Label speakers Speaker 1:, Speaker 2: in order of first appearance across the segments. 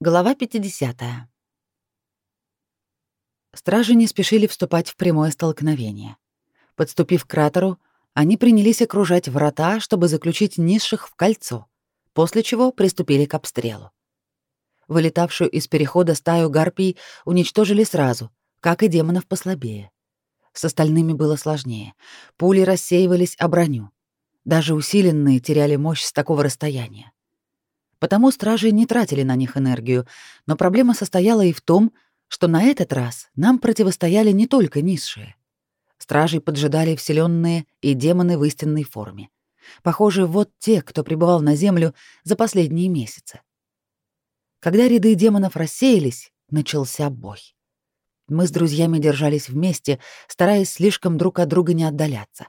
Speaker 1: Глава 50. Стражи не спешили вступать в прямое столкновение. Подступив к кратеру, они принялись окружать врата, чтобы заключить низших в кольцо, после чего приступили к обстрелу. Вылетавшую из перехода стаю гарпий уничтожили сразу, как и демонов послабее. С остальными было сложнее. Пули рассеивались о броню. Даже усиленные теряли мощь с такого расстояния. Потому стражи не тратили на них энергию, но проблема состояла и в том, что на этот раз нам противостояли не только низшие. Стражей поджидали вселенные и демоны в истинной форме. Похоже, вот те, кто пребывал на землю за последние месяцы. Когда ряды демонов рассеялись, начался бой. Мы с друзьями держались вместе, стараясь слишком друг от друга не отдаляться.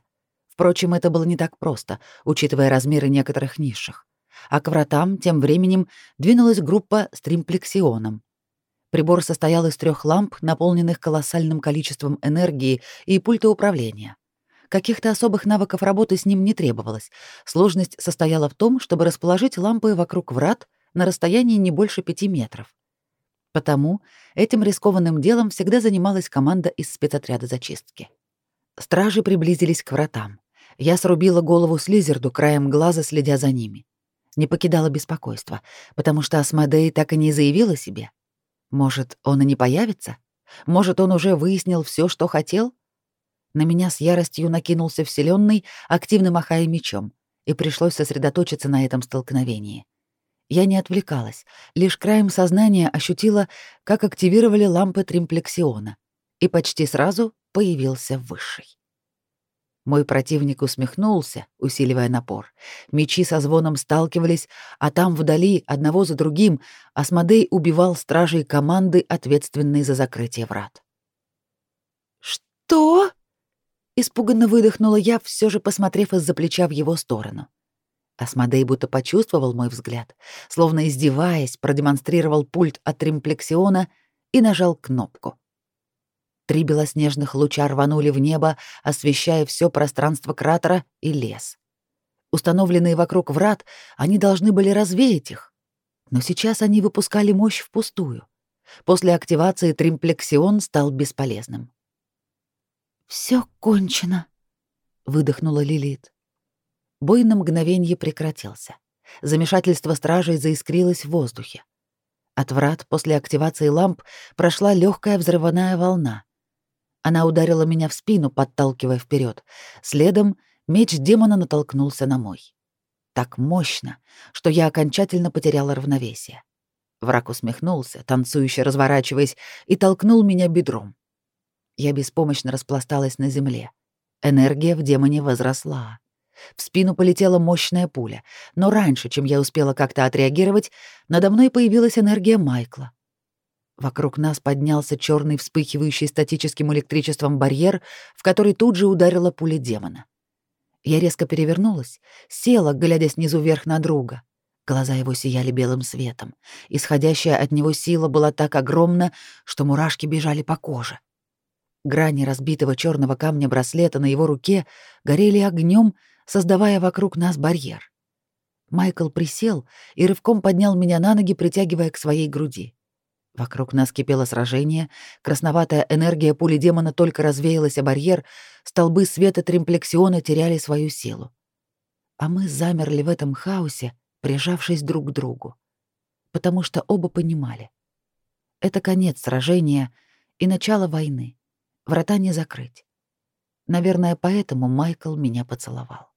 Speaker 1: Впрочем, это было не так просто, учитывая размеры некоторых низших а к вратам тем временем двинулась группа с тримплексионом. Прибор состоял из трех ламп, наполненных колоссальным количеством энергии и пульта управления. Каких-то особых навыков работы с ним не требовалось. Сложность состояла в том, чтобы расположить лампы вокруг врат на расстоянии не больше пяти метров. Потому этим рискованным делом всегда занималась команда из спецотряда зачистки. Стражи приблизились к вратам. Я срубила голову Слизерду, краем глаза следя за ними не покидало беспокойство, потому что Асмодей так и не заявил о себе. Может, он и не появится? Может, он уже выяснил все, что хотел? На меня с яростью накинулся вселенный, активно махая мечом, и пришлось сосредоточиться на этом столкновении. Я не отвлекалась, лишь краем сознания ощутила, как активировали лампы тримплексиона, и почти сразу появился высший. Мой противник усмехнулся, усиливая напор. Мечи со звоном сталкивались, а там вдали, одного за другим, Асмодей убивал стражей команды, ответственной за закрытие врат. «Что?» — испуганно выдохнула я, все же посмотрев из-за плеча в его сторону. Асмодей будто почувствовал мой взгляд, словно издеваясь, продемонстрировал пульт от тримплексиона и нажал кнопку. Три белоснежных луча рванули в небо, освещая все пространство кратера и лес. Установленные вокруг врат, они должны были развеять их. Но сейчас они выпускали мощь впустую. После активации тримплексион стал бесполезным. Все кончено», — выдохнула Лилит. Бой на мгновение прекратился. Замешательство стражей заискрилось в воздухе. От врат после активации ламп прошла легкая взрывная волна. Она ударила меня в спину, подталкивая вперед. Следом меч демона натолкнулся на мой. Так мощно, что я окончательно потеряла равновесие. Враг усмехнулся, танцующе разворачиваясь, и толкнул меня бедром. Я беспомощно распласталась на земле. Энергия в демоне возросла. В спину полетела мощная пуля, но раньше, чем я успела как-то отреагировать, надо мной появилась энергия Майкла. Вокруг нас поднялся черный вспыхивающий статическим электричеством барьер, в который тут же ударила пуля демона. Я резко перевернулась, села, глядя снизу вверх на друга. Глаза его сияли белым светом. Исходящая от него сила была так огромна, что мурашки бежали по коже. Грани разбитого черного камня браслета на его руке горели огнем, создавая вокруг нас барьер. Майкл присел и рывком поднял меня на ноги, притягивая к своей груди. Вокруг нас кипело сражение, красноватая энергия пули демона только развеялась о барьер, столбы света тримплексиона теряли свою силу. А мы замерли в этом хаосе, прижавшись друг к другу. Потому что оба понимали. Это конец сражения и начало войны. Врата не закрыть. Наверное, поэтому Майкл меня поцеловал.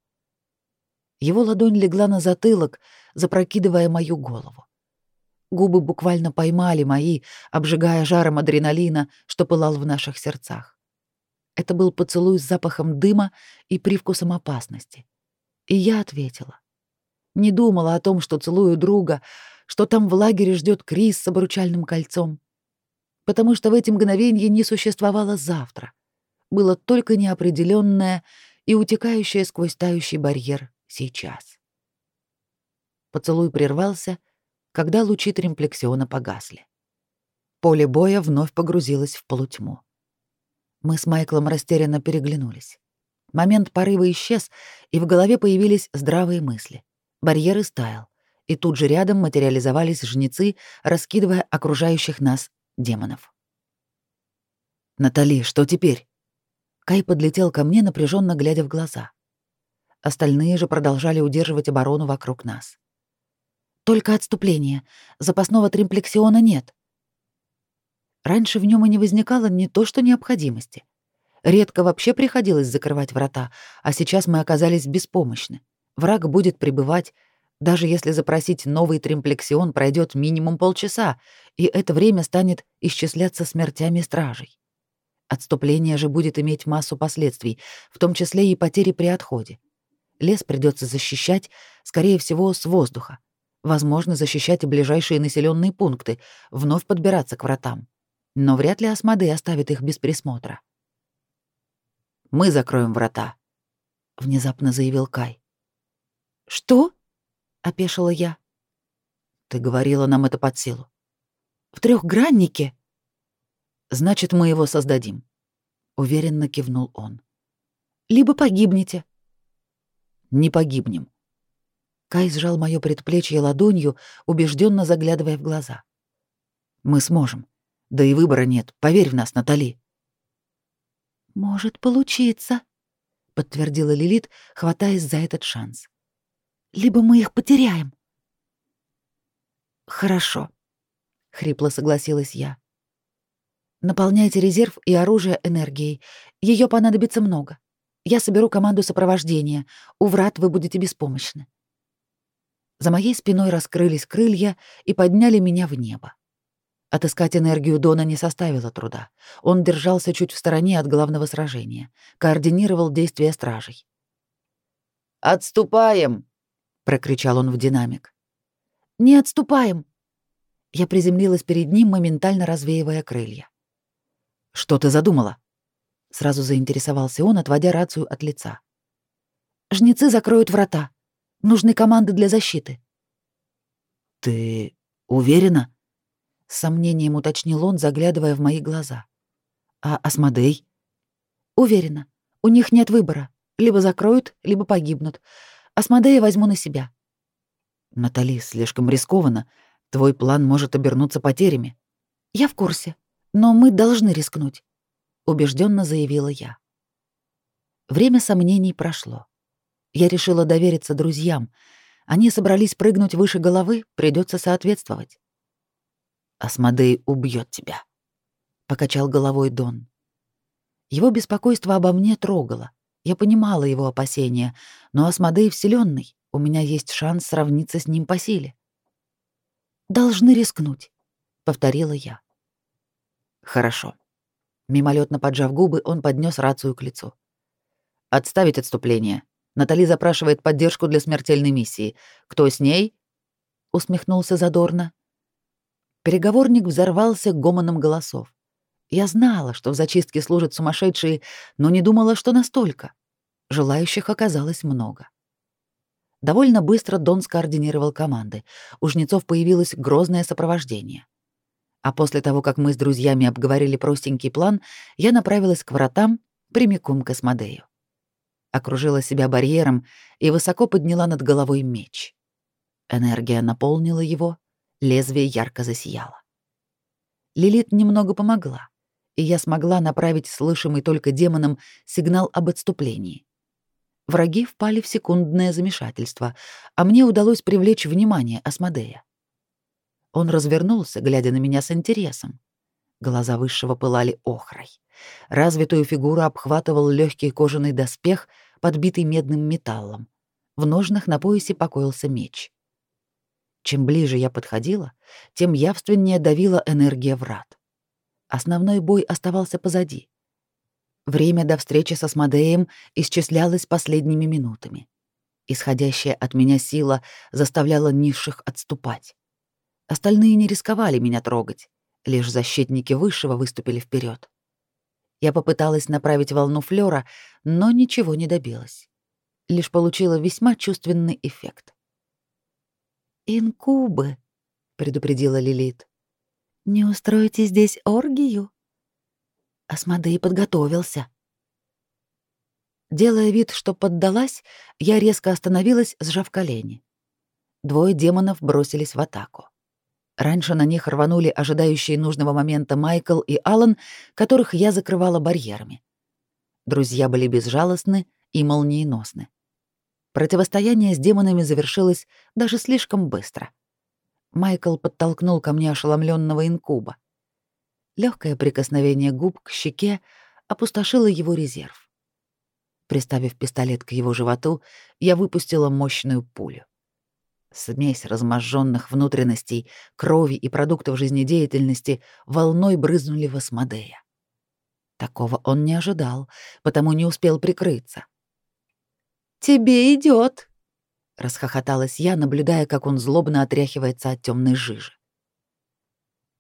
Speaker 1: Его ладонь легла на затылок, запрокидывая мою голову. Губы буквально поймали мои, обжигая жаром адреналина, что пылал в наших сердцах. Это был поцелуй с запахом дыма и привкусом опасности. И я ответила. Не думала о том, что целую друга, что там в лагере ждет Крис с обручальным кольцом. Потому что в эти мгновения не существовало завтра. Было только неопределенное и утекающее сквозь тающий барьер сейчас. Поцелуй прервался — когда лучи тримплексиона погасли. Поле боя вновь погрузилось в полутьму. Мы с Майклом растерянно переглянулись. Момент порыва исчез, и в голове появились здравые мысли. Барьер истаял, и тут же рядом материализовались жнецы, раскидывая окружающих нас демонов. «Натали, что теперь?» Кай подлетел ко мне, напряженно глядя в глаза. Остальные же продолжали удерживать оборону вокруг нас. «Только отступление. Запасного тримплексиона нет». Раньше в нем и не возникало не то что необходимости. Редко вообще приходилось закрывать врата, а сейчас мы оказались беспомощны. Враг будет пребывать, даже если запросить новый тримплексион, пройдет минимум полчаса, и это время станет исчисляться смертями стражей. Отступление же будет иметь массу последствий, в том числе и потери при отходе. Лес придется защищать, скорее всего, с воздуха. Возможно, защищать и ближайшие населенные пункты, вновь подбираться к вратам. Но вряд ли Асмодей оставит их без присмотра. Мы закроем врата», — внезапно заявил Кай. «Что?» — опешила я. «Ты говорила нам это под силу». «В трехграннике?» «Значит, мы его создадим», — уверенно кивнул он. «Либо погибнете». «Не погибнем». Кай сжал моё предплечье ладонью, убежденно заглядывая в глаза. «Мы сможем. Да и выбора нет. Поверь в нас, Натали». «Может получиться», — подтвердила Лилит, хватаясь за этот шанс. «Либо мы их потеряем». «Хорошо», — хрипло согласилась я. «Наполняйте резерв и оружие энергией. Ее понадобится много. Я соберу команду сопровождения. У врат вы будете беспомощны». За моей спиной раскрылись крылья и подняли меня в небо. Отыскать энергию Дона не составило труда. Он держался чуть в стороне от главного сражения, координировал действия стражей. «Отступаем!» — прокричал он в динамик. «Не отступаем!» Я приземлилась перед ним, моментально развеивая крылья. «Что ты задумала?» Сразу заинтересовался он, отводя рацию от лица. «Жнецы закроют врата. Нужны команды для защиты». «Ты уверена?» С сомнением уточнил он, заглядывая в мои глаза. «А Асмодей?» «Уверена. У них нет выбора. Либо закроют, либо погибнут. Асмодея возьму на себя». «Натали, слишком рискованно. Твой план может обернуться потерями». «Я в курсе. Но мы должны рискнуть», — убежденно заявила я. Время сомнений прошло. Я решила довериться друзьям. Они собрались прыгнуть выше головы, придется соответствовать. Асмодей убьет тебя», — покачал головой Дон. Его беспокойство обо мне трогало. Я понимала его опасения, но Асмодей вселенный, у меня есть шанс сравниться с ним по силе. «Должны рискнуть», — повторила я. «Хорошо». Мимолетно поджав губы, он поднес рацию к лицу. «Отставить отступление. Натали запрашивает поддержку для смертельной миссии. Кто с ней?» — усмехнулся задорно. Переговорник взорвался гомоном голосов. Я знала, что в зачистке служат сумасшедшие, но не думала, что настолько. Желающих оказалось много. Довольно быстро Дон скоординировал команды. У жнецов появилось грозное сопровождение. А после того, как мы с друзьями обговорили простенький план, я направилась к вратам прямиком к Асмодею. Окружила себя барьером и высоко подняла над головой меч. Энергия наполнила его, Лезвие ярко засияло. Лилит немного помогла, и я смогла направить слышимый только демоном сигнал об отступлении. Враги впали в секундное замешательство, а мне удалось привлечь внимание Асмодея. Он развернулся, глядя на меня с интересом. Глаза высшего пылали охрой. Развитую фигуру обхватывал легкий кожаный доспех, подбитый медным металлом. В ножнах на поясе покоился меч. Чем ближе я подходила, тем явственнее давила энергия врат. Основной бой оставался позади. Время до встречи со Смодеем исчислялось последними минутами. Исходящая от меня сила заставляла низших отступать. Остальные не рисковали меня трогать, лишь защитники высшего выступили вперед. Я попыталась направить волну флёра, но ничего не добилась. Лишь получила весьма чувственный эффект. «Инкубы», — предупредила Лилит. «Не устроите здесь оргию?» Асмодей подготовился. Делая вид, что поддалась, я резко остановилась, сжав колени. двое демонов бросились в атаку. Раньше на них рванули ожидающие нужного момента Майкл и Алан, которых я закрывала барьерами. Друзья были безжалостны и молниеносны. Противостояние с демонами завершилось даже слишком быстро. Майкл подтолкнул ко мне ошеломленного инкуба. Легкое прикосновение губ к щеке опустошило его резерв. Приставив пистолет к его животу, я выпустила мощную пулю. Смесь разможженных внутренностей, крови и продуктов жизнедеятельности волной брызнули в Асмодея. Такого он не ожидал, потому не успел прикрыться. «Тебе идет, расхохоталась я, наблюдая, как он злобно отряхивается от темной жижи.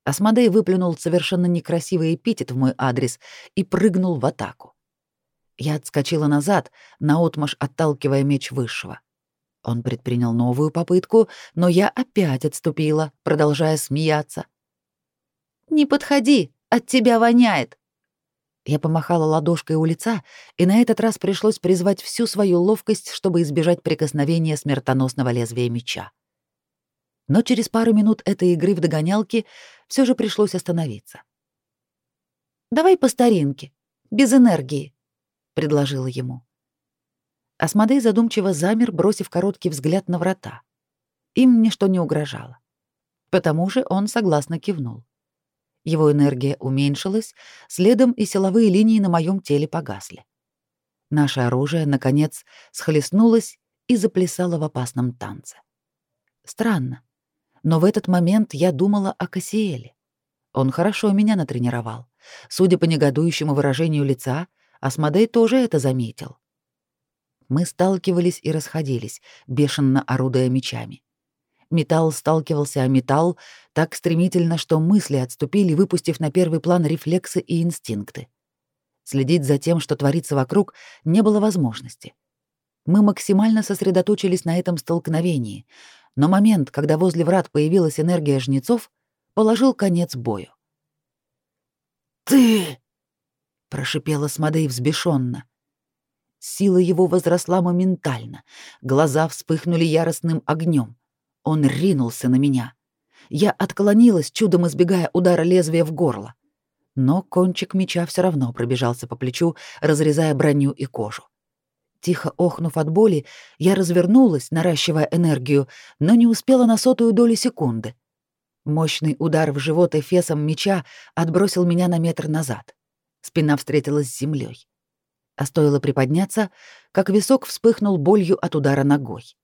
Speaker 1: Асмодей выплюнул совершенно некрасивый эпитет в мой адрес и прыгнул в атаку. Я отскочила назад, наотмашь отталкивая меч высшего. Он предпринял новую попытку, но я опять отступила, продолжая смеяться. «Не подходи, от тебя воняет!» Я помахала ладошкой у лица, и на этот раз пришлось призвать всю свою ловкость, чтобы избежать прикосновения смертоносного лезвия меча. Но через пару минут этой игры в догонялки все же пришлось остановиться. «Давай по старинке, без энергии», — предложила ему. Асмодей задумчиво замер, бросив короткий взгляд на врата. Им ничто не угрожало. Потому же он согласно кивнул. Его энергия уменьшилась, следом и силовые линии на моем теле погасли. Наше оружие, наконец, схлестнулось и заплясало в опасном танце. Странно, но в этот момент я думала о Кассиэле. Он хорошо меня натренировал. Судя по негодующему выражению лица, Асмодей тоже это заметил. Мы сталкивались и расходились, бешено орудуя мечами. Металл сталкивался о металл так стремительно, что мысли отступили, выпустив на первый план рефлексы и инстинкты. Следить за тем, что творится вокруг, не было возможности. Мы максимально сосредоточились на этом столкновении, но момент, когда возле врат появилась энергия жнецов, положил конец бою. «Ты!» — прошипела Смодей взбешенно. Сила его возросла моментально, глаза вспыхнули яростным огнем. Он ринулся на меня. Я отклонилась, чудом избегая удара лезвия в горло. Но кончик меча все равно пробежался по плечу, разрезая броню и кожу. Тихо охнув от боли, я развернулась, наращивая энергию, но не успела на сотую долю секунды. Мощный удар в живот эфесом меча отбросил меня на метр назад. Спина встретилась с землей. А стоило приподняться, как висок вспыхнул болью от удара ногой.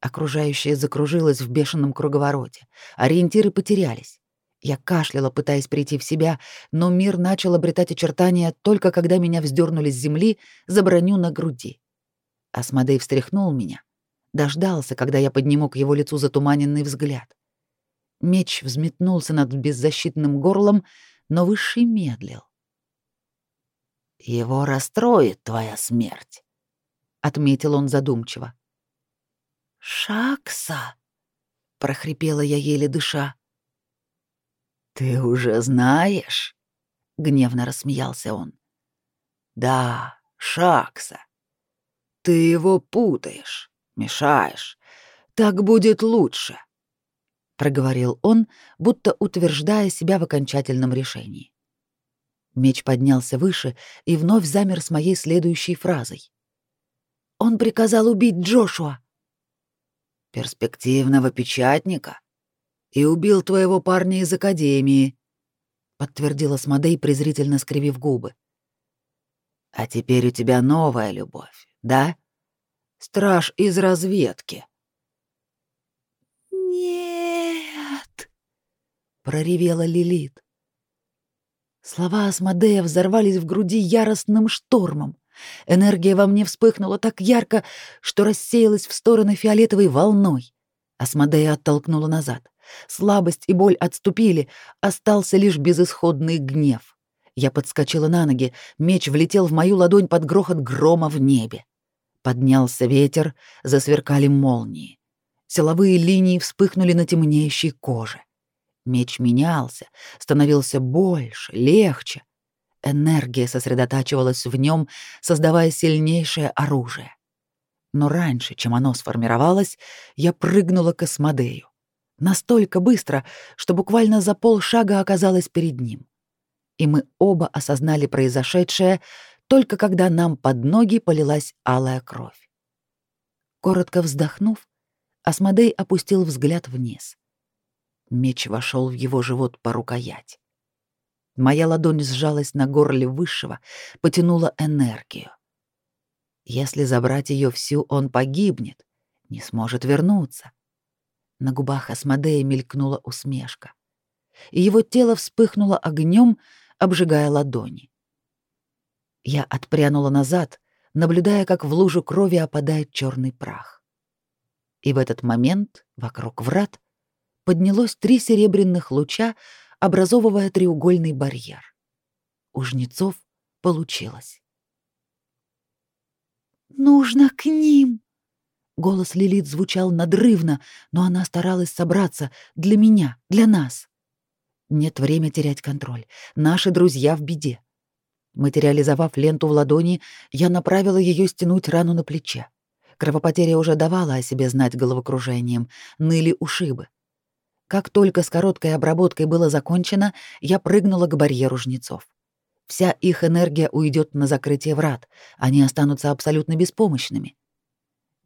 Speaker 1: Окружающее закружилось в бешеном круговороте. Ориентиры потерялись. Я кашляла, пытаясь прийти в себя, но мир начал обретать очертания только когда меня вздернули с земли за броню на груди. Асмодей встряхнул меня, дождался, когда я подниму к его лицу затуманенный взгляд. Меч взметнулся над беззащитным горлом, но Высший медлил. «Его расстроит твоя смерть», — отметил он задумчиво. «Шакса!» — прохрипела я еле дыша. «Ты уже знаешь?» — гневно рассмеялся он. «Да, Шакса. Ты его путаешь, мешаешь. Так будет лучше», — проговорил он, будто утверждая себя в окончательном решении. Меч поднялся выше и вновь замер с моей следующей фразой. «Он приказал убить Джошуа!» перспективного печатника и убил твоего парня из академии, подтвердила Смодей, презрительно скривив губы. А теперь у тебя новая любовь, да? Страж из разведки. Нет, проревела Лилит. Слова Асмодея взорвались в груди яростным штормом. Энергия во мне вспыхнула так ярко, что рассеялась в стороны фиолетовой волной. Асмодея оттолкнула назад. Слабость и боль отступили, остался лишь безысходный гнев. Я подскочила на ноги, меч влетел в мою ладонь под грохот грома в небе. Поднялся ветер, засверкали молнии. Силовые линии вспыхнули на темнеющей коже. Меч менялся, становился больше, легче — Энергия сосредотачивалась в нем, создавая сильнейшее оружие. Но раньше, чем оно сформировалось, я прыгнула к Асмодею. Настолько быстро, что буквально за полшага оказалась перед ним. И мы оба осознали произошедшее, только когда нам под ноги полилась алая кровь. Коротко вздохнув, Асмодей опустил взгляд вниз. Меч вошел в его живот по рукоять. Моя ладонь сжалась на горле высшего, потянула энергию. Если забрать ее всю, он погибнет, не сможет вернуться. На губах Асмодея мелькнула усмешка, и его тело вспыхнуло огнем, обжигая ладони. Я отпрянула назад, наблюдая, как в лужу крови опадает черный прах. И в этот момент вокруг врат поднялось три серебряных луча, образовывая треугольный барьер. У жнецов получилось. «Нужно к ним!» Голос Лилит звучал надрывно, но она старалась собраться для меня, для нас. Нет времени терять контроль. Наши друзья в беде. Материализовав ленту в ладони, я направила ее стянуть рану на плече. Кровопотеря уже давала о себе знать головокружением, ныли ушибы. Как только с короткой обработкой было закончено, я прыгнула к барьеру жнецов. Вся их энергия уйдет на закрытие врат, они останутся абсолютно беспомощными.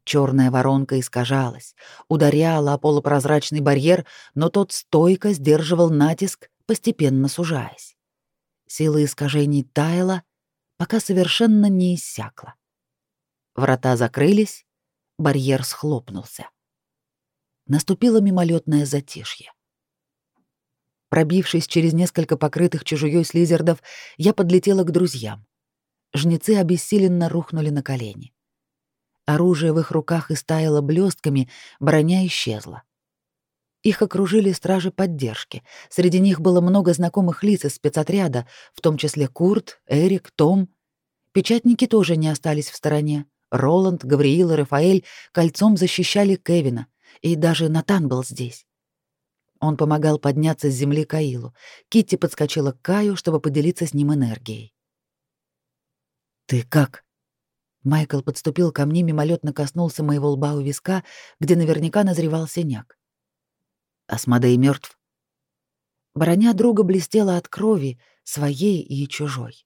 Speaker 1: Черная воронка искажалась, ударяла о полупрозрачный барьер, но тот стойко сдерживал натиск, постепенно сужаясь. Сила искажений таяла, пока совершенно не иссякла. Врата закрылись, барьер схлопнулся наступило мимолетное затишье. Пробившись через несколько покрытых чужуей слизердов, я подлетела к друзьям. Жнецы обессиленно рухнули на колени. Оружие в их руках истаяло блестками, броня исчезла. Их окружили стражи поддержки. Среди них было много знакомых лиц из спецотряда, в том числе Курт, Эрик, Том. Печатники тоже не остались в стороне. Роланд, Гавриил и Рафаэль кольцом защищали Кевина — и даже Натан был здесь. Он помогал подняться с земли Каилу. Китти подскочила к Каю, чтобы поделиться с ним энергией. «Ты как?» Майкл подступил ко мне, мимолетно коснулся моего лба у виска, где наверняка назревал синяк. Асмодей мертв. Броня друга блестела от крови, своей и чужой.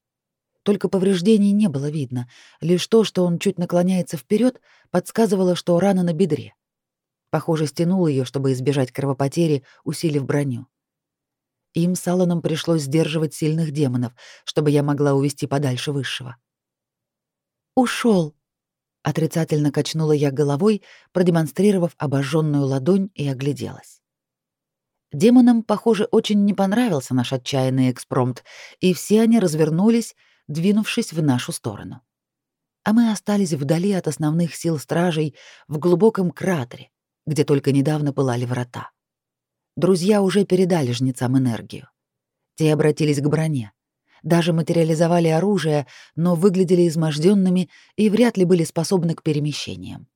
Speaker 1: Только повреждений не было видно, лишь то, что он чуть наклоняется вперед, подсказывало, что рана на бедре. Похоже, стянул ее, чтобы избежать кровопотери, усилив броню. Им с Алланом пришлось сдерживать сильных демонов, чтобы я могла увести подальше высшего. Ушел. Отрицательно качнула я головой, продемонстрировав обожженную ладонь и огляделась. Демонам, похоже, очень не понравился наш отчаянный экспромт, и все они развернулись, двинувшись в нашу сторону. А мы остались вдали от основных сил стражей в глубоком кратере, где только недавно пылали врата. Друзья уже передали жнецам энергию. Те обратились к броне. Даже материализовали оружие, но выглядели изможденными и вряд ли были способны к перемещениям.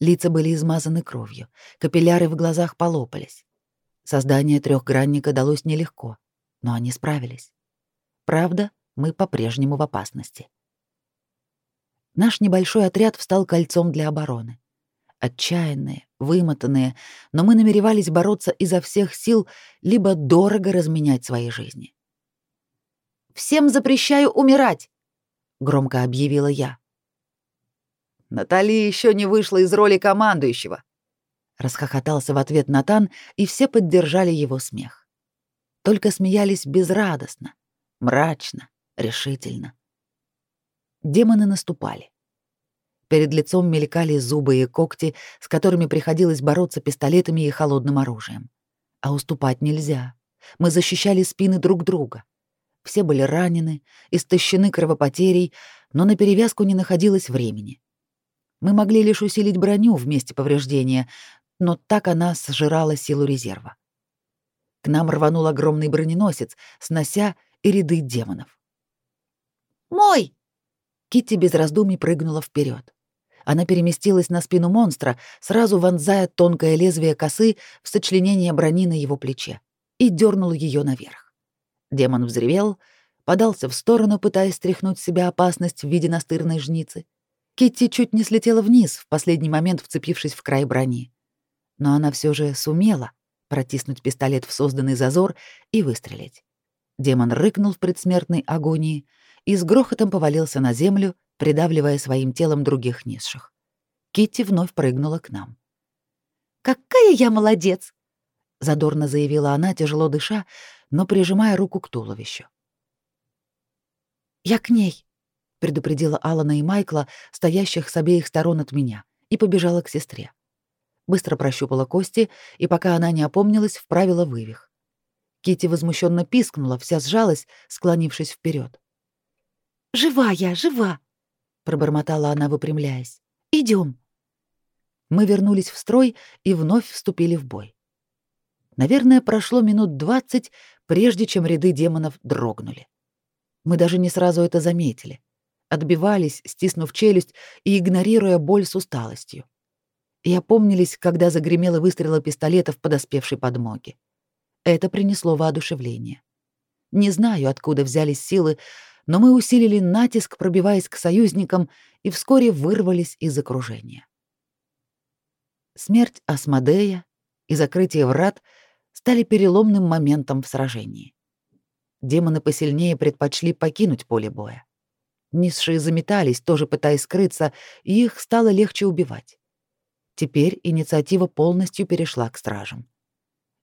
Speaker 1: Лица были измазаны кровью, капилляры в глазах полопались. Создание трехгранника далось нелегко, но они справились. Правда, мы по-прежнему в опасности. Наш небольшой отряд встал кольцом для обороны отчаянные, вымотанные, но мы намеревались бороться изо всех сил, либо дорого разменять свои жизни. «Всем запрещаю умирать!» — громко объявила я. «Натали еще не вышла из роли командующего!» — расхохотался в ответ Натан, и все поддержали его смех. Только смеялись безрадостно, мрачно, решительно. Демоны наступали. Перед лицом мелькали зубы и когти, с которыми приходилось бороться пистолетами и холодным оружием. А уступать нельзя. Мы защищали спины друг друга. Все были ранены, истощены кровопотерей, но на перевязку не находилось времени. Мы могли лишь усилить броню в месте повреждения, но так она сжирала силу резерва. К нам рванул огромный броненосец, снося и ряды демонов. «Мой!» Китти без раздумий прыгнула вперед. Она переместилась на спину монстра, сразу вонзая тонкое лезвие косы в сочленение брони на его плече, и дернула ее наверх. Демон взревел, подался в сторону, пытаясь стряхнуть с себя опасность в виде настырной жницы, Китти чуть не слетела вниз, в последний момент вцепившись в край брони. Но она все же сумела протиснуть пистолет в созданный зазор и выстрелить. Демон рыкнул в предсмертной агонии и с грохотом повалился на землю, придавливая своим телом других низших. Китти вновь прыгнула к нам. «Какая я молодец!» — задорно заявила она, тяжело дыша, но прижимая руку к туловищу. «Я к ней», — предупредила Алана и Майкла, стоящих с обеих сторон от меня, и побежала к сестре. Быстро прощупала кости, и пока она не опомнилась, вправила вывих. Кити возмущенно пискнула, вся сжалась, склонившись вперед. «Жива я, жива!» — пробормотала она, выпрямляясь. Идем. Мы вернулись в строй и вновь вступили в бой. Наверное, прошло минут двадцать, прежде чем ряды демонов дрогнули. Мы даже не сразу это заметили. Отбивались, стиснув челюсть и игнорируя боль с усталостью. И опомнились, когда загремело выстрелы пистолетов подоспевшей подмоги. Это принесло воодушевление. Не знаю, откуда взялись силы, но мы усилили натиск, пробиваясь к союзникам, и вскоре вырвались из окружения. Смерть Асмодея и закрытие врат стали переломным моментом в сражении. Демоны посильнее предпочли покинуть поле боя. Низшие заметались, тоже пытаясь скрыться, и их стало легче убивать. Теперь инициатива полностью перешла к стражам.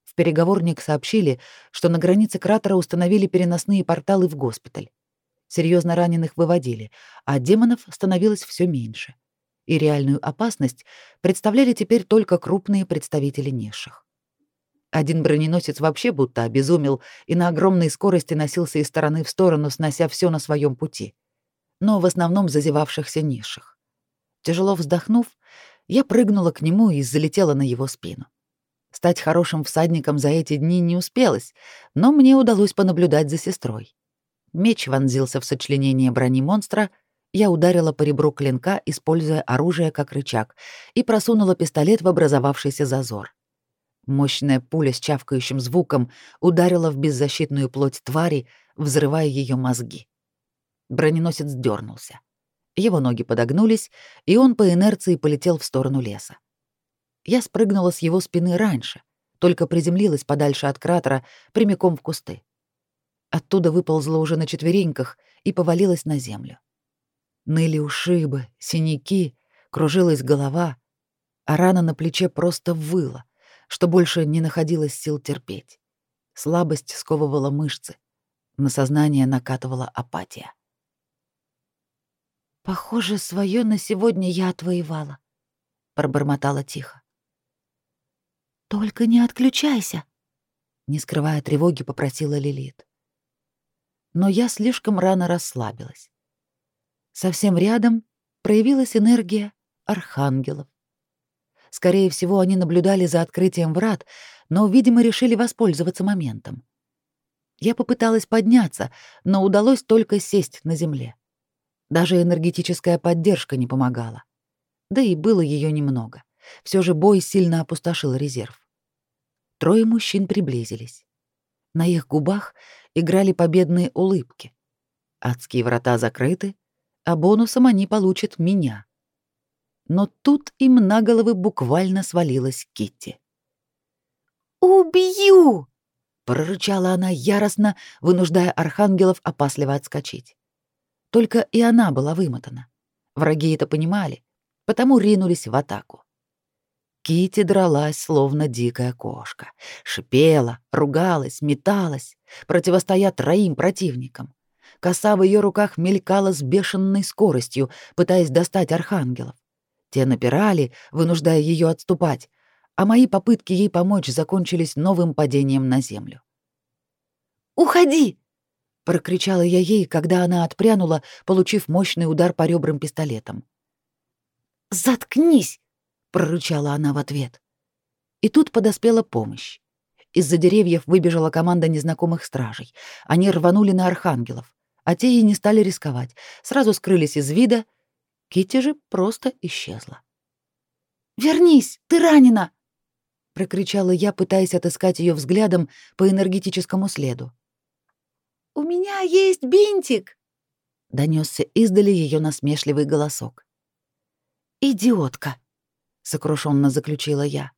Speaker 1: В переговорник сообщили, что на границе кратера установили переносные порталы в госпиталь. Серьезно раненых выводили, а демонов становилось все меньше. И реальную опасность представляли теперь только крупные представители низших. Один броненосец вообще будто обезумел и на огромной скорости носился из стороны в сторону, снося все на своем пути. Но в основном зазевавшихся низших. Тяжело вздохнув, я прыгнула к нему и залетела на его спину. Стать хорошим всадником за эти дни не успелось, но мне удалось понаблюдать за сестрой. Меч вонзился в сочленение брони монстра, я ударила по ребру клинка, используя оружие как рычаг, и просунула пистолет в образовавшийся зазор. Мощная пуля с чавкающим звуком ударила в беззащитную плоть твари, взрывая ее мозги. Броненосец дернулся. Его ноги подогнулись, и он по инерции полетел в сторону леса. Я спрыгнула с его спины раньше, только приземлилась подальше от кратера, прямиком в кусты. Оттуда выползла уже на четвереньках и повалилась на землю. Ныли ушибы, синяки, кружилась голова, а рана на плече просто выла, что больше не находилось сил терпеть. Слабость сковывала мышцы, на сознание накатывала апатия. «Похоже, свое на сегодня я отвоевала», — пробормотала тихо. «Только не отключайся», — не скрывая тревоги, попросила Лилит но я слишком рано расслабилась. Совсем рядом проявилась энергия архангелов. Скорее всего, они наблюдали за открытием врат, но, видимо, решили воспользоваться моментом. Я попыталась подняться, но удалось только сесть на земле. Даже энергетическая поддержка не помогала. Да и было ее немного. Все же бой сильно опустошил резерв. Трое мужчин приблизились. На их губах играли победные улыбки. Адские врата закрыты, а бонусом они получат меня. Но тут им на головы буквально свалилась Китти. «Убью!» — прорычала она яростно, вынуждая архангелов опасливо отскочить. Только и она была вымотана. Враги это понимали, потому ринулись в атаку. Кити дралась, словно дикая кошка. Шипела, ругалась, металась, противостоя троим противникам. Коса в ее руках мелькала с бешеной скоростью, пытаясь достать архангелов. Те напирали, вынуждая ее отступать, а мои попытки ей помочь закончились новым падением на землю. «Уходи!» — прокричала я ей, когда она отпрянула, получив мощный удар по ребрам пистолетом. «Заткнись!» Прорычала она в ответ. И тут подоспела помощь. Из-за деревьев выбежала команда незнакомых стражей. Они рванули на архангелов, а те и не стали рисковать, сразу скрылись из вида. Кити же просто исчезла. «Вернись, ты ранена!» — прокричала я, пытаясь отыскать ее взглядом по энергетическому следу. «У меня есть бинтик!» — донесся издали ее насмешливый голосок. «Идиотка!» — сокрушенно заключила я.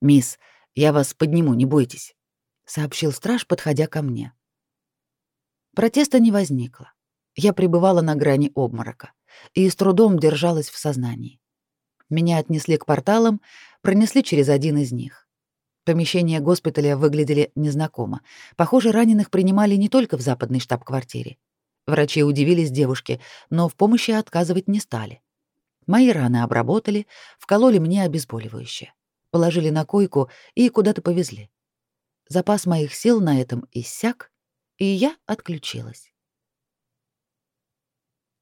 Speaker 1: «Мисс, я вас подниму, не бойтесь», — сообщил страж, подходя ко мне. Протеста не возникло. Я пребывала на грани обморока и с трудом держалась в сознании. Меня отнесли к порталам, пронесли через один из них. Помещения госпиталя выглядели незнакомо. Похоже, раненых принимали не только в западной штаб-квартире. Врачи удивились девушке, но в помощи отказывать не стали. Мои раны обработали, вкололи мне обезболивающее, положили на койку и куда-то повезли. Запас моих сил на этом иссяк, и я отключилась.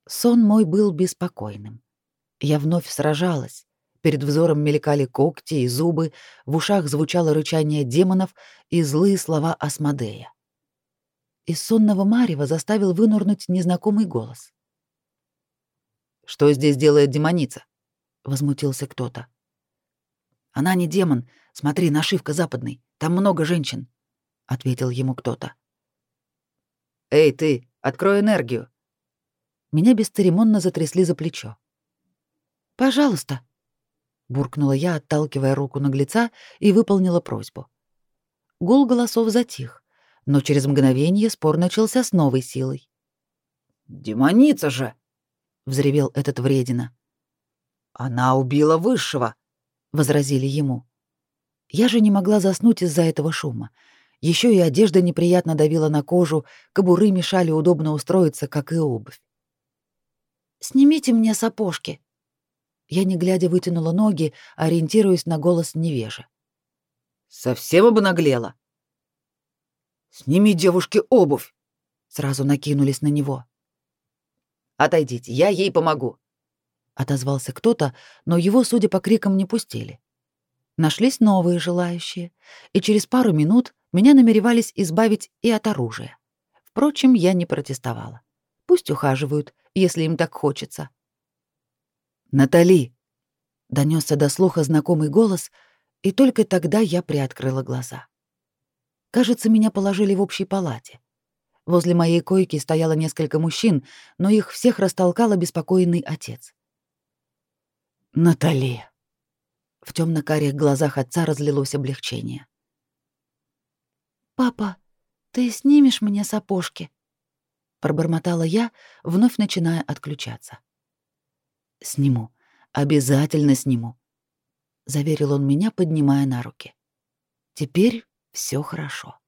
Speaker 1: Сон мой был беспокойным. Я вновь сражалась. Перед взором мелькали когти и зубы, в ушах звучало рычание демонов и злые слова Асмодея. Из сонного марева заставил вынурнуть незнакомый голос. «Что здесь делает демоница?» — возмутился кто-то. «Она не демон. Смотри, нашивка западной. Там много женщин», — ответил ему кто-то. «Эй, ты, открой энергию!» Меня бесцеремонно затрясли за плечо. «Пожалуйста», — буркнула я, отталкивая руку наглеца, и выполнила просьбу. Гул голосов затих, но через мгновение спор начался с новой силой. «Демоница же!» — взревел этот вредина. «Она убила высшего!» — возразили ему. Я же не могла заснуть из-за этого шума. Еще и одежда неприятно давила на кожу, кобуры мешали удобно устроиться, как и обувь. «Снимите мне сапожки». Я, не глядя, вытянула ноги, ориентируясь на голос невежа. «Совсем обнаглела?» «Сними девушке обувь!» Сразу накинулись на него. «Отойдите, я ей помогу!» Отозвался кто-то, но его, судя по крикам, не пустили. Нашлись новые желающие, и через пару минут меня намеревались избавить и от оружия. Впрочем, я не протестовала. Пусть ухаживают, если им так хочется. «Натали!» — донесся до слуха знакомый голос, и только тогда я приоткрыла глаза. Кажется, меня положили в общей палате. Возле моей койки стояло несколько мужчин, но их всех растолкал обеспокоенный отец. «Натали!» В темно-карих глазах отца разлилось облегчение. «Папа, ты снимешь мне сапожки?» Пробормотала я, вновь начиная отключаться. «Сниму, обязательно сниму», — заверил он меня, поднимая на руки. «Теперь все хорошо».